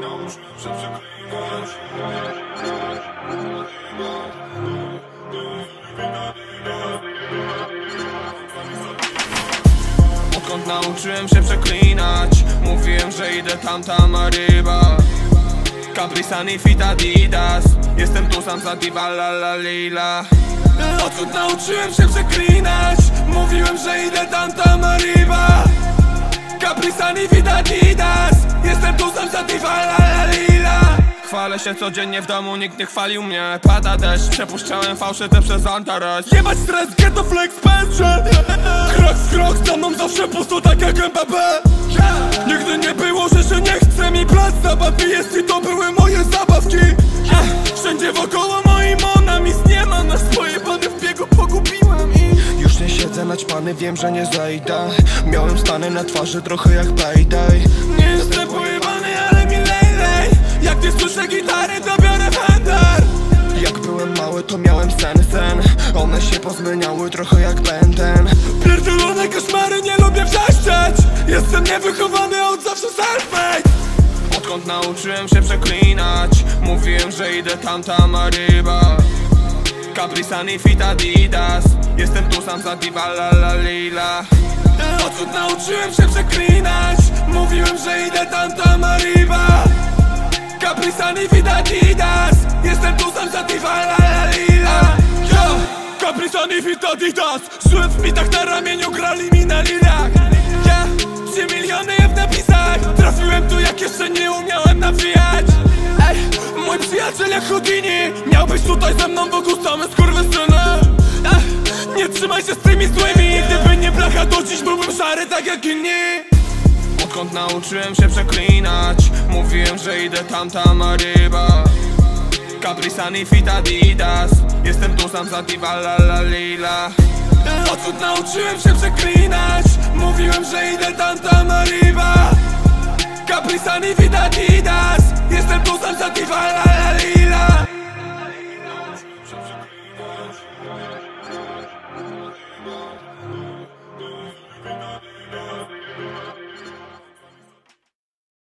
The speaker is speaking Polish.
Nauczyłem się przeklinać Odkąd nauczyłem się przeklinać Mówiłem, że idę tam, tam, a ryba. Caprisan i fit Adidas. Jestem tu sam za diva, la la lila. Odkąd nauczyłem się przeklinać Mówiłem, że idę tam, tam, a ryba. Caprisan i fit Adidas Jestem diva, la la lila Chwalę się codziennie w domu, nikt nie chwalił mnie. Pada deszcz, przepuszczałem fałszyte przez Antares. Jebać stres, ghetto flex, pęczę Krok w krok, za mną zawsze pusto, tak jak MBB Nigdy nie było, że się nie chce mi plac zabaw. Jest i to były moje zabawki Ech, Wszędzie wokoło moi mona, mis nie ma. Na swoje bany w biegu pogubiłem i Już nie siedzę naćpany, wiem, że nie zejdę. Miałem stany na twarzy trochę jak payday. Nie jestem to miałem sen, sen. One się pozmieniały trochę jak Benten Pierdolone koszmary, nie lubię wrzeszczeć. Jestem niewychowany, od zawsze self-made Odkąd nauczyłem się przeklinać Mówiłem, że idę tam, tam, a ryba. Caprisan i fit Adidas. Jestem tu sam za diva, la la lila. Odkąd nauczyłem się przeklinać Mówiłem, że idę tam, tam, a ryba. Caprisan i fit Adidas. Jestem I fit Adidas. Żyłem w mitach na ramieniu, grali mi na lirach Ja, trzy miliony w napisach Trafiłem tu jak jeszcze nie umiałem nawijać. Ej, mój przyjaciel jak Houdini. Miałbyś tutaj ze mną w ogóle same skurwysyny Ej, Nie trzymaj się z tymi złymi. Gdyby nie blacha to dziś byłbym szary tak jak inni. Odkąd nauczyłem się przeklinać Mówiłem, że idę tam, tam, a ryba. Caprisan i fit Adidas Jestem tu sam za diva la la lila Odkąd nauczyłem się przeklinać. Mówiłem, że idę tam tam arriba Caprisani vida didas Jestem tu sam za diva la la lila